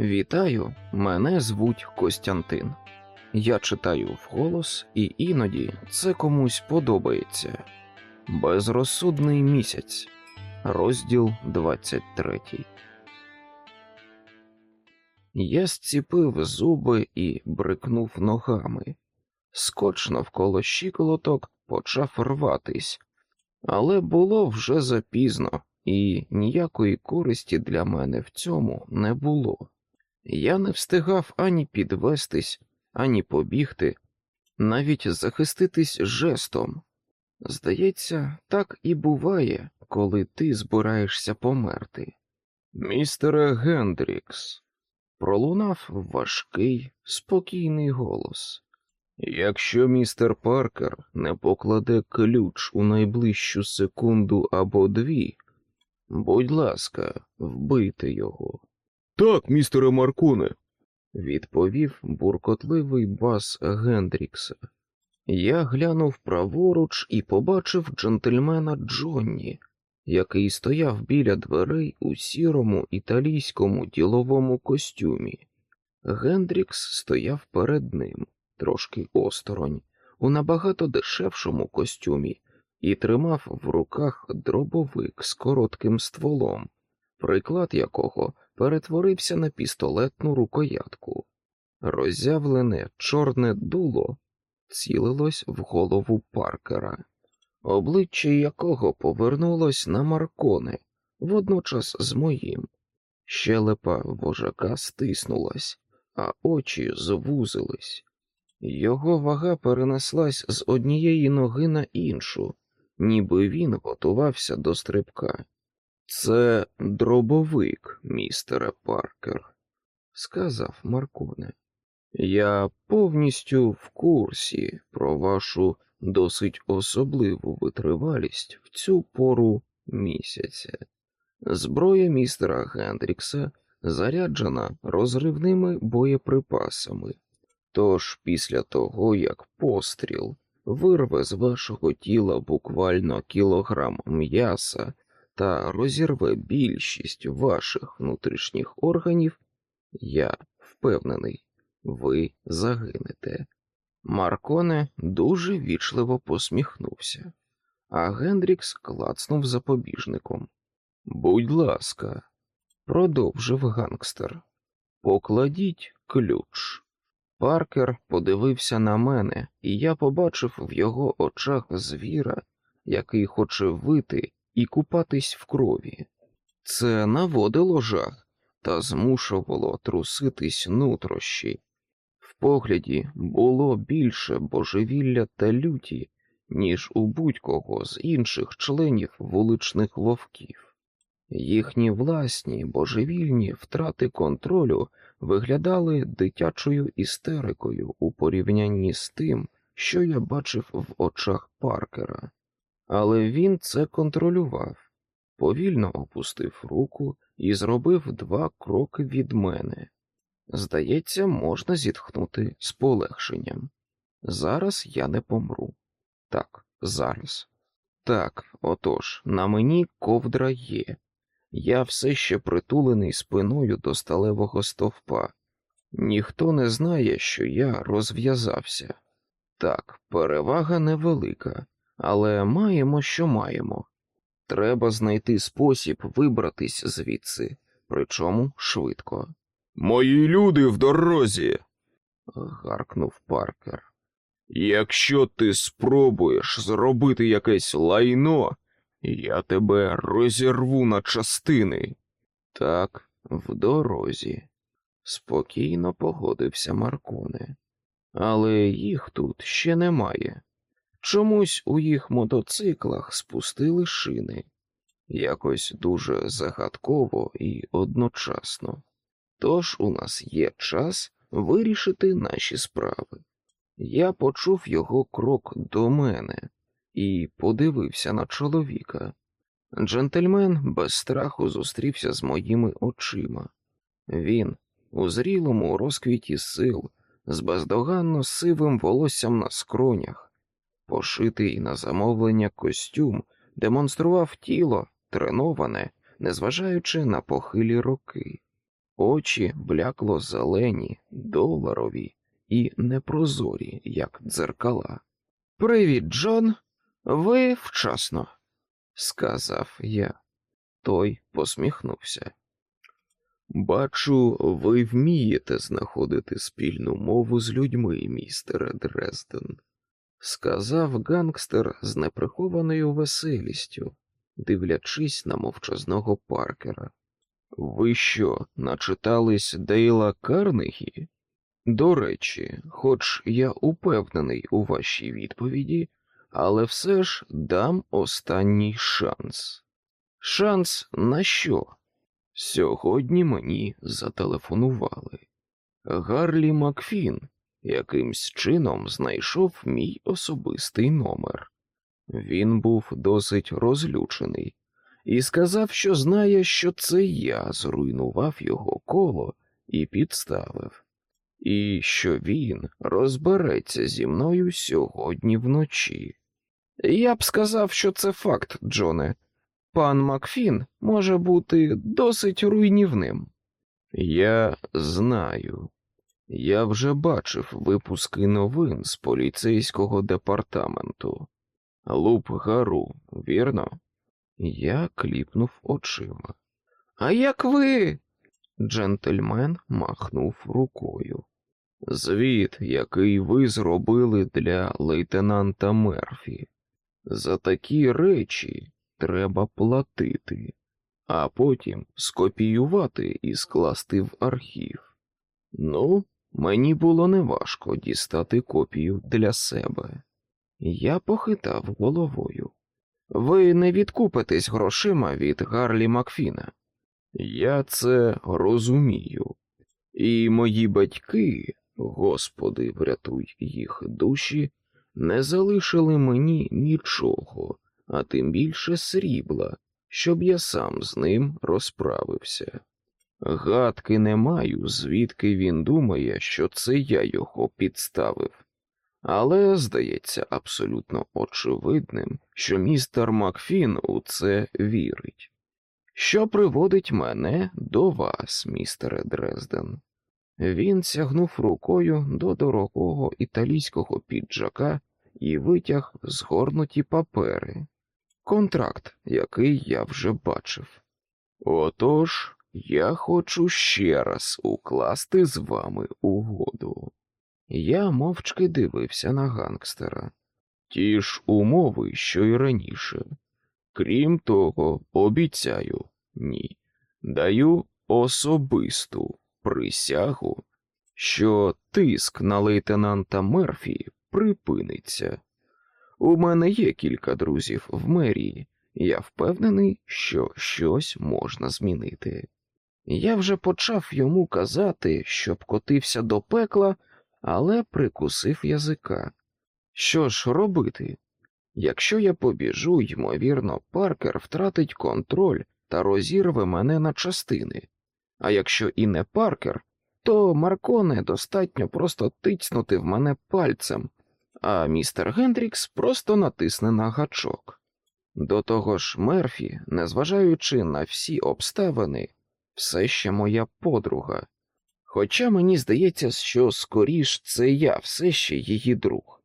Вітаю, мене звуть Костянтин. Я читаю вголос, і іноді це комусь подобається. Безрозсудний місяць, розділ 23. Я зціпив зуби і брикнув ногами. Скотч навколо щиколоток почав рватись, але було вже запізно, і ніякої користі для мене в цьому не було. Я не встигав ані підвестись, ані побігти, навіть захиститись жестом. Здається, так і буває, коли ти збираєшся померти. Містере Гендрікс, пролунав важкий, спокійний голос. Якщо містер Паркер не покладе ключ у найближчу секунду або дві, будь ласка, вбийте його. Так, містере Марконе. відповів буркотливий бас Гендрікса. Я глянув праворуч і побачив джентльмена Джонні, який стояв біля дверей у сірому італійському діловому костюмі. Гендрікс стояв перед ним, трошки осторонь, у набагато дешевшому костюмі, і тримав в руках дробовик з коротким стволом, приклад якого перетворився на пістолетну рукоятку. Роззявлене чорне дуло цілилось в голову Паркера, обличчя якого повернулось на Марконе водночас з моїм. Щелепа вожака стиснулась, а очі звузились. Його вага перенеслась з однієї ноги на іншу, ніби він готувався до стрибка. Це дробовик, містере Паркер, сказав Марконе. Я повністю в курсі про вашу досить особливу витривалість в цю пору місяця. Зброя містера Гендрікса заряджена розривними боєприпасами. Тож після того, як постріл вирве з вашого тіла буквально кілограм м'яса та розірве більшість ваших внутрішніх органів, я впевнений, ви загинете. Марконе дуже вічливо посміхнувся, а Гендрікс клацнув запобіжником. Будь ласка, продовжив гангстер, покладіть ключ. Паркер подивився на мене, і я побачив в його очах звіра, який хоче вити і купатись в крові. Це наводило жах та змушувало труситись нутрощі. В погляді було більше божевілля та люті, ніж у будь-кого з інших членів вуличних вовків. Їхні власні божевільні втрати контролю виглядали дитячою істерикою у порівнянні з тим, що я бачив в очах Паркера, але він це контролював, повільно опустив руку і зробив два кроки від мене. Здається, можна зітхнути з полегшенням. Зараз я не помру. Так, зараз. Так, отож, на мені ковдра є. Я все ще притулений спиною до сталевого стовпа. Ніхто не знає, що я розв'язався. Так, перевага невелика, але маємо, що маємо. Треба знайти спосіб вибратись звідси, причому швидко. Мої люди в дорозі. гаркнув Паркер. Якщо ти спробуєш зробити якесь лайно, я тебе розірву на частини. Так, в дорозі, спокійно погодився Марконе. Але їх тут ще немає. Чомусь у їх мотоциклах спустили шини, якось дуже загадково і одночасно. Тож у нас є час вирішити наші справи. Я почув його крок до мене і подивився на чоловіка. Джентльмен без страху зустрівся з моїми очима. Він у зрілому розквіті сил, з бездоганно сивим волоссям на скронях, пошитий на замовлення костюм, демонстрував тіло, треноване, незважаючи на похилі роки. очі блякло зелені, доларові і непрозорі, як дзеркала. Привіт, Джон, ви вчасно, сказав я. Той посміхнувся. Бачу, ви вмієте знаходити спільну мову з людьми, містере Дрезден, сказав гангстер з неприхованою веселістю, дивлячись на мовчазного паркера. Ви що, начитались Дейла Карнегі? До речі, хоч я упевнений у вашій відповіді, але все ж дам останній шанс. Шанс на що? Сьогодні мені зателефонували. Гарлі Макфін якимсь чином знайшов мій особистий номер. Він був досить розлючений і сказав, що знає, що це я зруйнував його коло і підставив, і що він розбереться зі мною сьогодні вночі. Я б сказав, що це факт, Джоне. Пан Макфін може бути досить руйнівним. Я знаю. Я вже бачив випуски новин з поліцейського департаменту. Луп Гару, вірно? Я кліпнув очима. А як ви? Джентльмен махнув рукою. Звіт, який ви зробили для лейтенанта Мерфі. За такі речі треба платити, а потім скопіювати і скласти в архів. Ну, мені було неважко дістати копію для себе. Я похитав головою. Ви не відкупитесь грошима від Гарлі Макфіна. Я це розумію. І мої батьки, господи, врятуй їх душі, не залишили мені нічого, а тим більше срібла, щоб я сам з ним розправився. Гадки не маю, звідки він думає, що це я його підставив, але здається абсолютно очевидним, що містер Макфін у це вірить. Що приводить мене до вас, містере Дрезден. Він сягнув рукою до дорогого італійського піджака і витяг згорнуті папери, контракт, який я вже бачив. Отож, я хочу ще раз укласти з вами угоду. Я мовчки дивився на гангстера. Ті ж умови, що й раніше. Крім того, обіцяю ні. Даю особисту присягу, що тиск на лейтенанта Мерфі припиниться. У мене є кілька друзів в мерії, я впевнений, що щось можна змінити. Я вже почав йому казати, щоб котився до пекла, але прикусив язика. Що ж робити? Якщо я побіжу, ймовірно, Паркер втратить контроль та розірве мене на частини, а якщо і не Паркер, то Марконе достатньо просто тицнути в мене пальцем, а містер Гендрікс просто натисне на гачок. До того ж, Мерфі, незважаючи на всі обставини, все ще моя подруга. Хоча мені здається, що скоріш це я все ще її друг.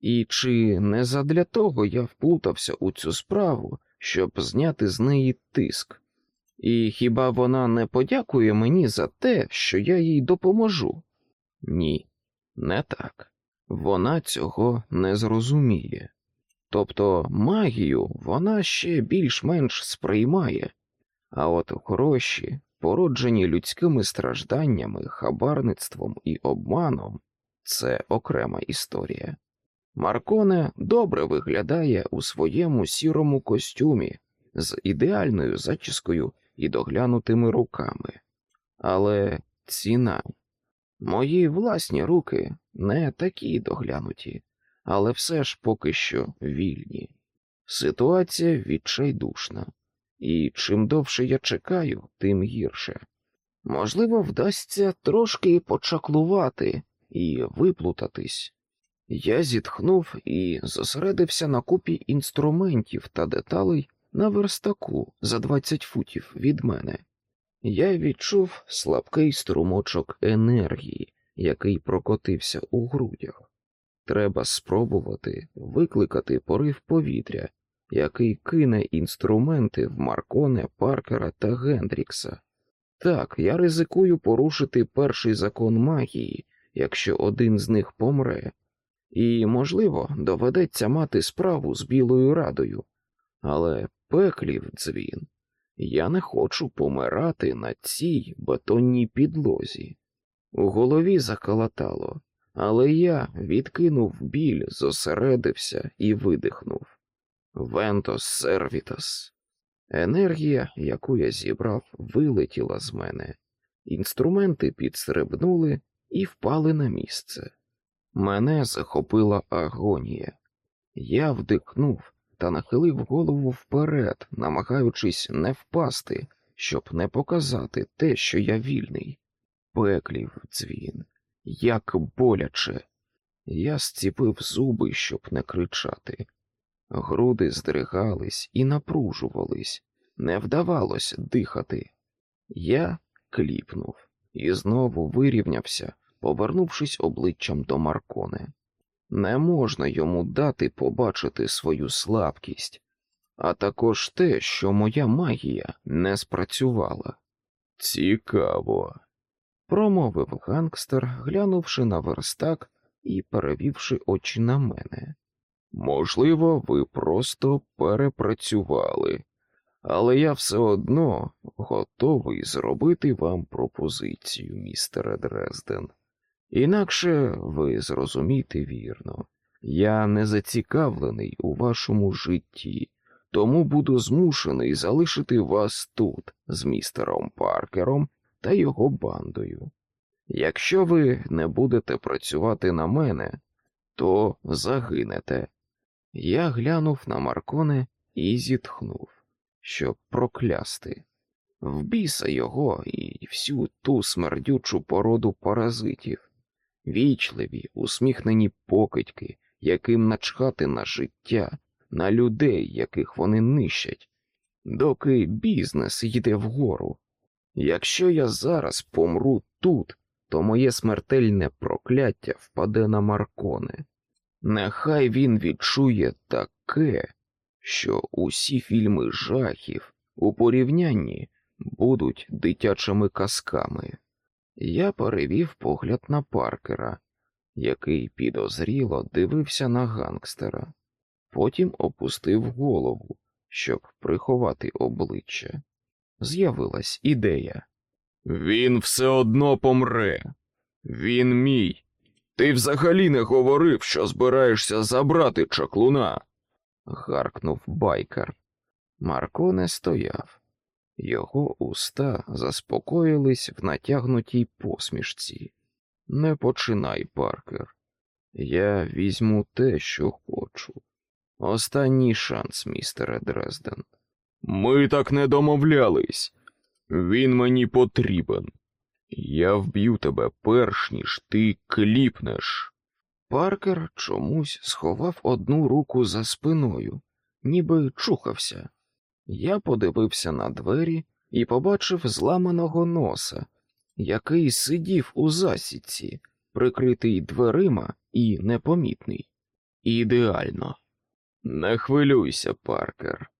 І чи не задля того я вплутався у цю справу, щоб зняти з неї тиск? І хіба вона не подякує мені за те, що я їй допоможу? Ні, не так. Вона цього не зрозуміє. Тобто магію вона ще більш-менш сприймає, а от гроші, породжені людськими стражданнями, хабарництвом і обманом, це окрема історія. Марконе добре виглядає у своєму сірому костюмі з ідеальною зачіскою і доглянутими руками, але ціна. Мої власні руки не такі доглянуті, але все ж поки що вільні. Ситуація відчайдушна, і чим довше я чекаю, тим гірше. Можливо, вдасться трошки почаклувати і виплутатись. Я зітхнув і зосередився на купі інструментів та деталей на верстаку за 20 футів від мене. Я відчув слабкий струмочок енергії, який прокотився у грудях. Треба спробувати викликати порив повітря, який кине інструменти в Марконе, Паркера та Гендрікса. Так, я ризикую порушити перший закон магії, якщо один з них помре, і, можливо, доведеться мати справу з Білою Радою, але пеклів дзвін. Я не хочу помирати на цій бетонній підлозі. У голові заколотало, але я відкинув біль, зосередився і видихнув. Вентос сервітас. Енергія, яку я зібрав, вилетіла з мене. Інструменти підстрибнули і впали на місце. Мене захопила агонія. Я вдихнув та нахилив голову вперед, намагаючись не впасти, щоб не показати те, що я вільний. Пеклів дзвін, як боляче. Я зціпив зуби, щоб не кричати. Груди здригались і напружувались, не вдавалося дихати. Я кліпнув і знову вирівнявся, повернувшись обличчям до Марконе. Не можна йому дати побачити свою слабкість, а також те, що моя магія не спрацювала. Цікаво, промовив гангстер, глянувши на верстак і перевівши очі на мене. Можливо, ви просто перепрацювали, але я все одно готовий зробити вам пропозицію, містере Дрезден. Інакше ви зрозумієте вірно, я не зацікавлений у вашому житті, тому буду змушений залишити вас тут з містером Паркером та його бандою. Якщо ви не будете працювати на мене, то загинете. Я глянув на Марконе і зітхнув, щоб проклясти. Вбіса його і всю ту смердючу породу паразитів, вічливі, усміхнені покидьки, яким начхати на життя, на людей, яких вони нищать, доки бізнес йде вгору. Якщо я зараз помру тут, то моє смертельне прокляття впаде на Марконе. Нехай він відчує таке, що усі фільми жахів у порівнянні будуть дитячими казками. Я перевів погляд на Паркера, який підозріло дивився на гангстера, потім опустив голову, щоб приховати обличчя. З'явилась ідея. Він все одно помре. Він мій. Ти взагалі не говорив, що збираєшся забрати чаклуна. гаркнув байкер. Марко не стояв. Його уста заспокоїлись в натягнутій посмішці. Не починай, Паркер. Я візьму те, що хочу. Останній шанс, містере Дрезден. Ми так не домовлялись. Він мені потрібен. Я вб'ю тебе перш ніж ти кліпнеш. Паркер чомусь сховав одну руку за спиною, ніби чухався. Я подивився на двері і побачив зламаного носа, який сидів у засідці, прикритий дверима і непомітний. Ідеально. Не хвилюйся, Паркер.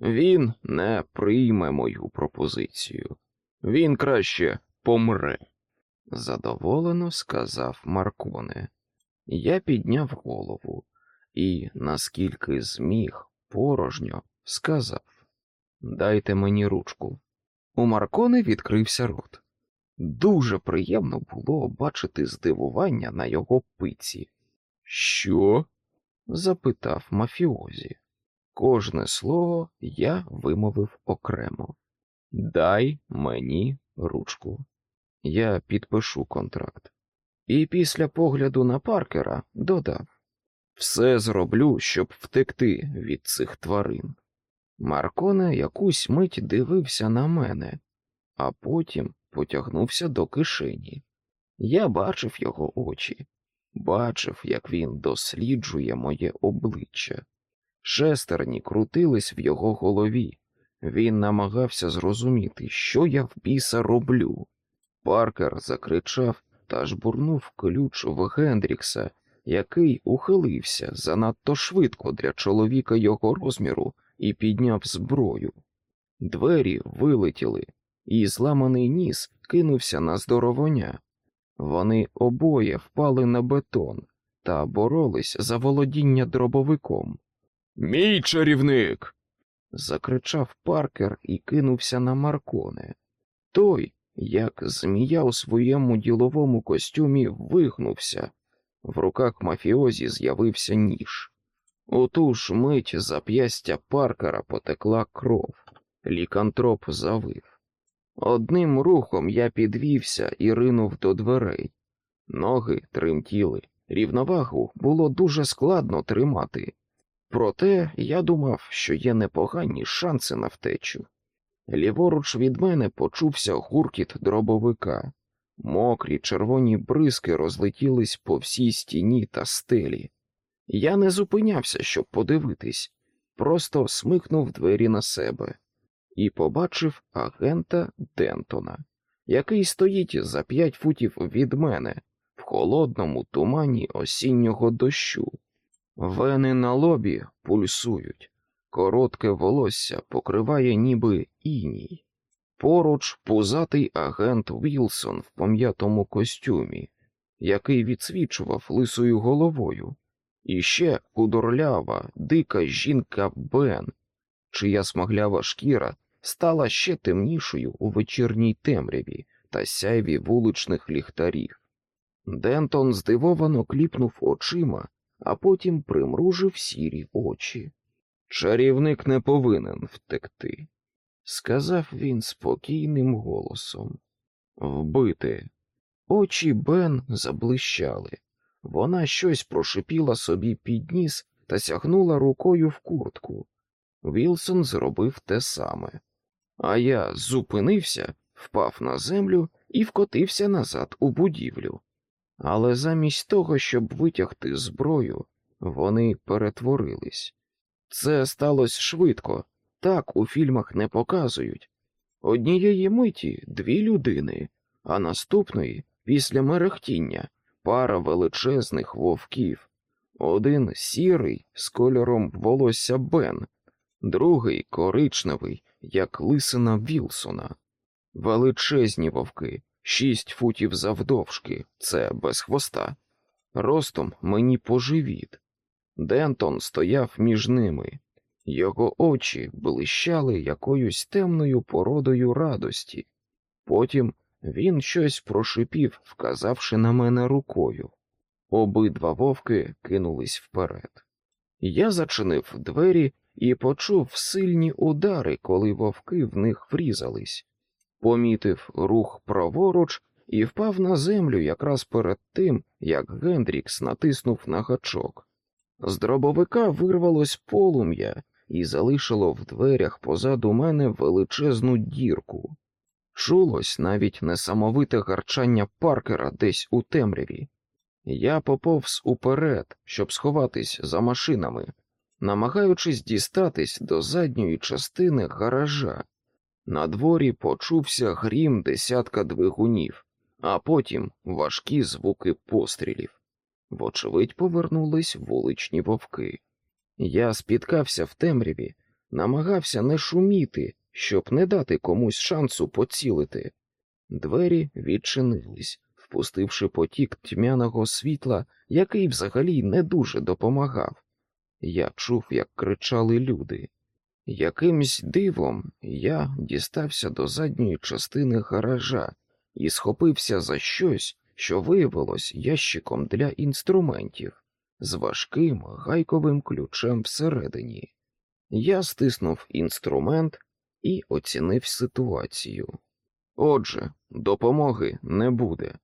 Він не прийме мою пропозицію. Він краще помре, задоволено сказав Марконе. Я підняв голову і, наскільки зміг, порожньо сказав Дайте мені ручку. У Марконе відкрився рот. Дуже приємно було бачити здивування на його пиці. Що? запитав мафіозі. Кожне слово я вимовив окремо. Дай мені ручку. Я підпишу контракт. І після погляду на Паркера додав все зроблю, щоб втекти від цих тварин. Марконе якусь мить дивився на мене, а потім потягнувся до кишені. Я бачив його очі, бачив, як він досліджує моє обличчя. Шестерні крутились в його голові, Він намагався зрозуміти, що я в біса роблю. Паркер закричав та жбурнув ключ в Гендрікса, який ухилився занадто швидко для чоловіка його розміру і підняв зброю. Двері вилетіли, і зламаний ніс кинувся на здоровоня. Вони обоє впали на бетон та боролись за володіння дробовиком. Мій чарівник. Закричав Паркер і кинувся на Марконе. Той, як змія у своєму діловому костюмі, вигнувся. В руках мафіозі з'явився ніж. У ту ж мить зап'ястя Паркера потекла кров. Лікантроп завив. Одним рухом я підвівся і ринув до дверей. Ноги тремтіли, рівновагу було дуже складно тримати. Проте я думав, що є непогані шанси на втечу. Ліворуч від мене почувся гуркіт дробовика. Мокрі червоні бризки розлетілись по всій стіні та стелі. Я не зупинявся, щоб подивитись, просто смикнув двері на себе і побачив агента Дентона, який стоїть за п'ять футів від мене в холодному тумані осіннього дощу. Вени на лобі пульсують, коротке волосся покриває ніби іній. Поруч пузатий агент Вілсон в пом'ятому костюмі, який відсвічував лисою головою, і ще худорлява, дика жінка Бен, чия смаглява шкіра стала ще темнішою у вечірній темряві та сяйві вуличних ліхтарів. Дентон здивовано кліпнув очима, а потім примружив сірі очі. Чарівник не повинен втекти, сказав він спокійним голосом. Вбити. Очі Бен заблищали. Вона щось прошипіла собі під ніс та сягнула рукою в куртку. Вілсон зробив те саме. А я зупинився, впав на землю і вкотився назад у будівлю. Але замість того, щоб витягти зброю, вони перетворились. Це сталося швидко, так у фільмах не показують. Однієї миті дві людини, а наступної, після мерехтіння, пара величезних вовків, один сірий з кольором волосся Бен, другий коричневий, як лисина Вілсона. Величезні вовки, шість футів завдовжки, це без хвоста. Ростом мені по живіт. Дентон стояв між ними, його очі блищали якоюсь темною породою радості. Потім він щось прошипів, вказавши на мене рукою. Обидва вовки кинулись вперед. Я зачинив двері і почув сильні удари, коли вовки в них врізались. Помітив рух праворуч і впав на землю якраз перед тим, як Гендрікс натиснув на гачок. З дробовика вирвалось полум'я і залишило в дверях позаду мене величезну дірку. Чулось навіть несамовите гарчання паркера десь у темряві. Я поповз уперед, щоб сховатись за машинами, намагаючись дістатись до задньої частини гаража. На дворі почувся грім десятка двигунів, а потім важкі звуки пострілів. Вочевидь, повернулись вуличні вовки. Я спіткався в темряві, намагався не шуміти, щоб не дати комусь шансу поцілити. Двері відчинились, впустивши потік тьмяного світла, який взагалі не дуже допомагав. Я чув, як кричали люди. Якимсь дивом я дістався до задньої частини гаража і схопився за щось, що виявилось ящиком для інструментів з важким гайковим ключем всередині. Я стиснув інструмент і оцінив ситуацію. Отже, допомоги не буде.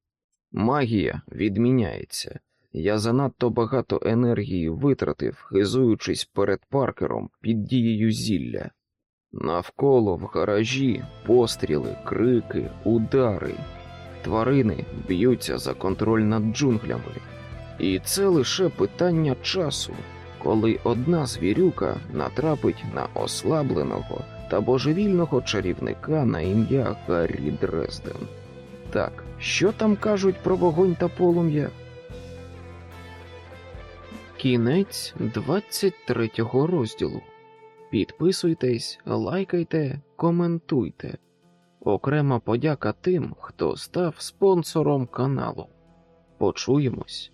Магія відміняється. Я занадто багато енергії витратив, хизуючись перед паркером під дією зілля. Навколо в гаражі постріли, крики, удари. Тварини б'ються за контроль над джунглями. І це лише питання часу, коли одна звірюка натрапить на ослабленого та божевільного чарівника на ім'я Гаррі Дрезден. Так, що там кажуть про вогонь та полум'я? Кінець 23 розділу. Підписуйтесь, лайкайте, коментуйте. Окрема подяка тим, хто став спонсором каналу. Почуємось.